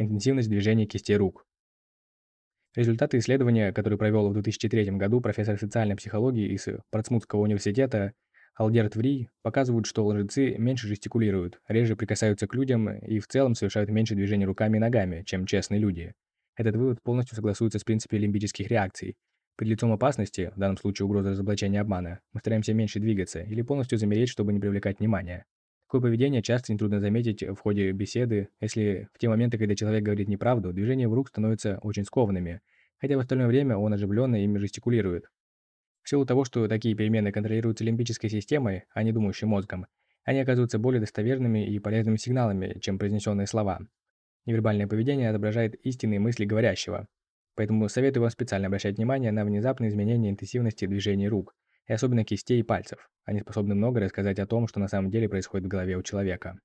Интенсивность движения кистей рук. Результаты исследования, которое провел в 2003 году профессор социальной психологии из Портсмутского университета Алдерт Ври, показывают, что лжецы меньше жестикулируют, реже прикасаются к людям и в целом совершают меньше движений руками и ногами, чем честные люди. Этот вывод полностью согласуется с принципами лимбических реакций. Перед лицом опасности, в данном случае угрозы разоблачения обмана, мы стараемся меньше двигаться или полностью замереть, чтобы не привлекать внимания. Такое поведение часто нетрудно заметить в ходе беседы, если в те моменты, когда человек говорит неправду, движения в рук становятся очень скованными, хотя в остальное время он оживленно ими жестикулирует. В силу того, что такие перемены контролируются лимбической системой, а не думающим мозгом, они оказываются более достоверными и полезными сигналами, чем произнесенные слова. Невербальное поведение отображает истинные мысли говорящего. Поэтому советую вам специально обращать внимание на внезапные изменения интенсивности движений рук – и особенно кистей и пальцев. Они способны много рассказать о том, что на самом деле происходит в голове у человека.